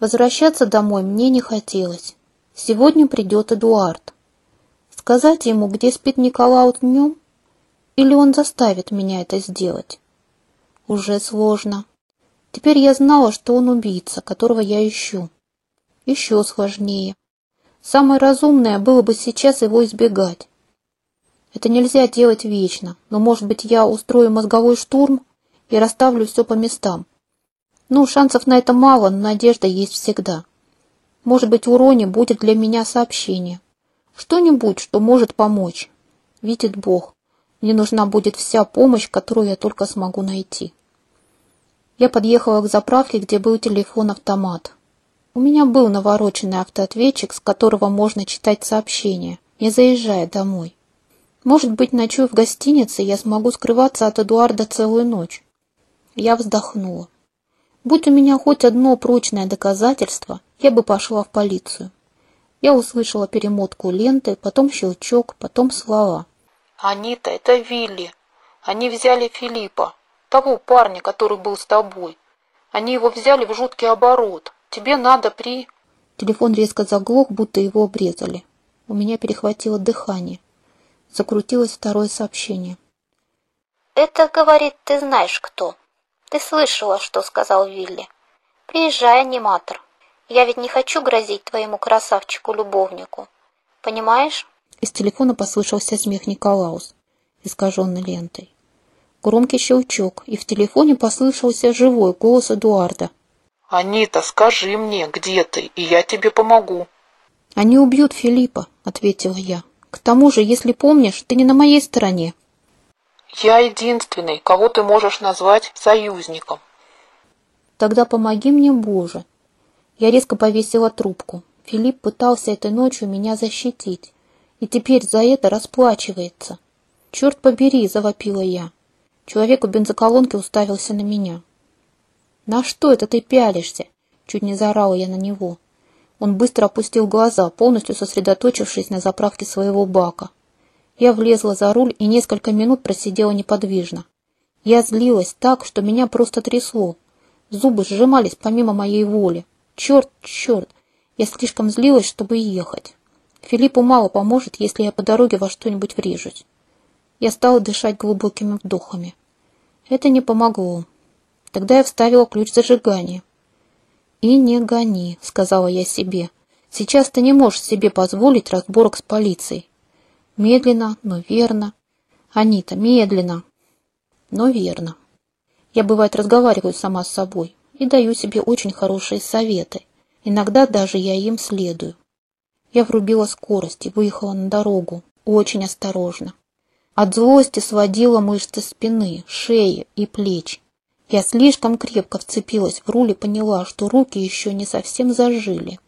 Возвращаться домой мне не хотелось. Сегодня придет Эдуард. Сказать ему, где спит Николаут днем? Или он заставит меня это сделать? Уже сложно. Теперь я знала, что он убийца, которого я ищу. Еще сложнее. Самое разумное было бы сейчас его избегать. Это нельзя делать вечно, но, может быть, я устрою мозговой штурм и расставлю все по местам. Ну, шансов на это мало, но надежда есть всегда. Может быть, у Рони будет для меня сообщение. Что-нибудь, что может помочь. Видит Бог, мне нужна будет вся помощь, которую я только смогу найти. Я подъехала к заправке, где был телефон-автомат. У меня был навороченный автоответчик, с которого можно читать сообщения, не заезжая домой. Может быть, ночую в гостинице, я смогу скрываться от Эдуарда целую ночь. Я вздохнула. Будь у меня хоть одно прочное доказательство, я бы пошла в полицию. Я услышала перемотку ленты, потом щелчок, потом слова. «Анита, это Вилли. Они взяли Филиппа, того парня, который был с тобой. Они его взяли в жуткий оборот. Тебе надо при...» Телефон резко заглох, будто его обрезали. У меня перехватило дыхание. Закрутилось второе сообщение. «Это, говорит, ты знаешь кто. Ты слышала, что сказал Вилли. Приезжай, аниматор. Я ведь не хочу грозить твоему красавчику-любовнику. Понимаешь?» Из телефона послышался смех Николаус, искаженный лентой. Громкий щелчок, и в телефоне послышался живой голос Эдуарда. «Анита, скажи мне, где ты, и я тебе помогу». «Они убьют Филиппа», — ответила я. «К тому же, если помнишь, ты не на моей стороне». «Я единственный, кого ты можешь назвать союзником». «Тогда помоги мне, Боже». Я резко повесила трубку. Филипп пытался этой ночью меня защитить, и теперь за это расплачивается. «Черт побери!» — завопила я. Человек у бензоколонки уставился на меня. «На что это ты пялишься?» Чуть не заорала я на него. Он быстро опустил глаза, полностью сосредоточившись на заправке своего бака. Я влезла за руль и несколько минут просидела неподвижно. Я злилась так, что меня просто трясло. Зубы сжимались помимо моей воли. Черт, черт! Я слишком злилась, чтобы ехать. Филиппу мало поможет, если я по дороге во что-нибудь врежусь. Я стала дышать глубокими вдохами. Это не помогло. Тогда я вставила ключ зажигания. «И не гони», — сказала я себе. «Сейчас ты не можешь себе позволить разборок с полицией. Медленно, но верно. Анита, медленно, но верно. Я, бывает, разговариваю сама с собой и даю себе очень хорошие советы. Иногда даже я им следую. Я врубила скорость и выехала на дорогу, очень осторожно. От злости сводила мышцы спины, шеи и плеч. Я слишком крепко вцепилась в руль и поняла, что руки еще не совсем зажили.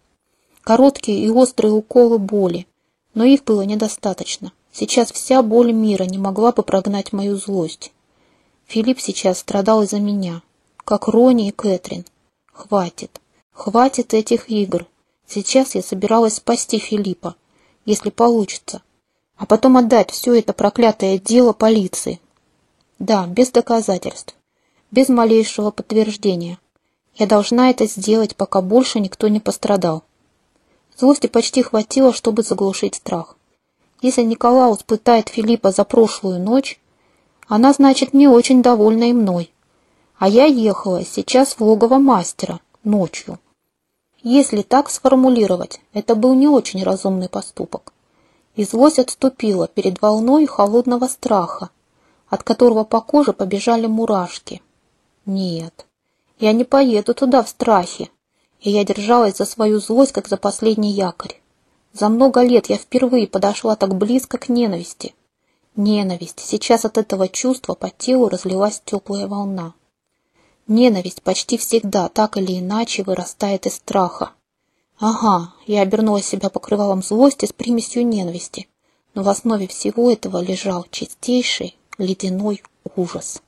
Короткие и острые уколы боли, но их было недостаточно. Сейчас вся боль мира не могла бы прогнать мою злость. Филипп сейчас страдал из-за меня, как Рони и Кэтрин. Хватит, хватит этих игр. Сейчас я собиралась спасти Филиппа, если получится а потом отдать все это проклятое дело полиции. Да, без доказательств, без малейшего подтверждения. Я должна это сделать, пока больше никто не пострадал. Злости почти хватило, чтобы заглушить страх. Если Николаус пытает Филиппа за прошлую ночь, она, значит, не очень довольна и мной. А я ехала сейчас в логово мастера ночью. Если так сформулировать, это был не очень разумный поступок и злость отступила перед волной холодного страха, от которого по коже побежали мурашки. Нет, я не поеду туда в страхе, и я держалась за свою злость, как за последний якорь. За много лет я впервые подошла так близко к ненависти. Ненависть. Сейчас от этого чувства по телу разлилась теплая волна. Ненависть почти всегда так или иначе вырастает из страха. Ага, я обернула себя покрывалом злости с примесью ненависти, но в основе всего этого лежал чистейший ледяной ужас.